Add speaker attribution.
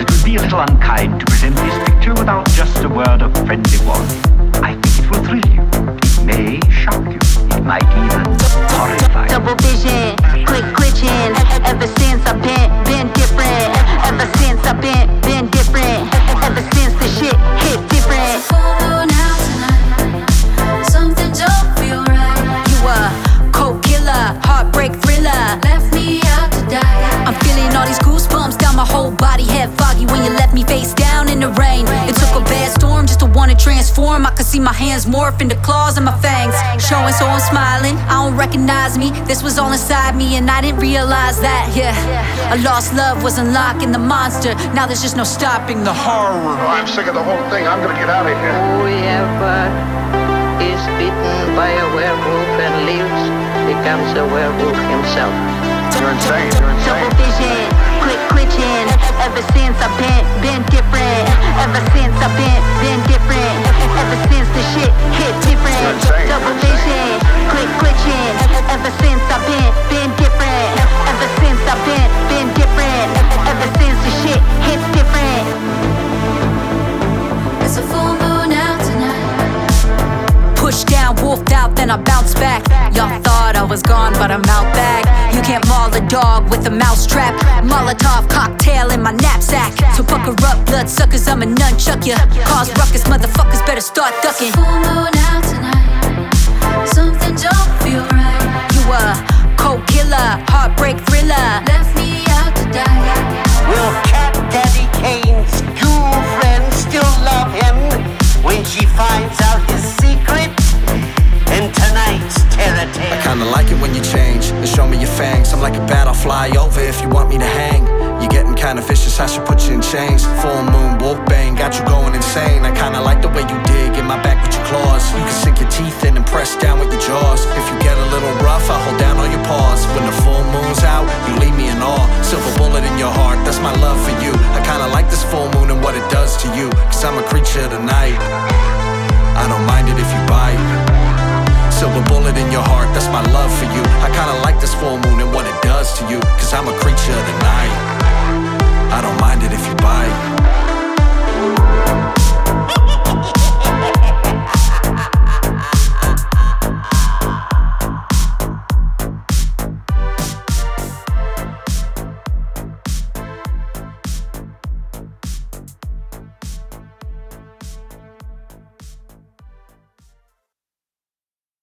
Speaker 1: It would be a little unkind to present this picture without just a word of friendly warning.
Speaker 2: Transform. I could see my hands morph into claws and my fangs. Showing, so I'm smiling. I don't recognize me. This was all inside me, and I didn't realize that. Yeah, a lost love was unlocking the monster. Now there's just no stopping the horror.
Speaker 3: Oh, I'm sick of the whole thing. I'm gonna get out of here.
Speaker 4: Whoever is bitten by a werewolf and lives becomes a werewolf himself.
Speaker 3: You're insane. You're
Speaker 2: Double
Speaker 3: insane.
Speaker 2: vision, quick glitching. Since been, been different. Ever since I've been, been different. Ever since the shit hits different.
Speaker 5: It's a full moon out tonight.
Speaker 2: Pushed down, wolfed out, then I bounced back. Y'all thought I was gone, but I'm out back. You can't maul a dog with a mouse trap. Molotov cocktail in my knapsack. So pucker up, blood suckers, I'm a nunchuck ya. Cause ruckus, motherfuckers better start ducking.
Speaker 5: Full moon out tonight.
Speaker 6: Kinda like it when you change and show me your fangs. I'm like a bat, I'll fly over if you want me to hang. You're getting kinda vicious, I should put you in chains. Full moon, wolf bang, got you going insane. I kinda like the way you dig in my back with your claws. You can sink your teeth in and press down with your jaws. If you get a little rough, I hold down on your paws. When the full moon's out, you leave me in awe. Silver bullet in your heart, that's my love for you. I kinda like this full moon and what it does to you. Cause I'm a creature of the night. I don't mind it your heart, that's my love for you. I kinda like this full moon and what it does to you. Cause I'm a creature of the night.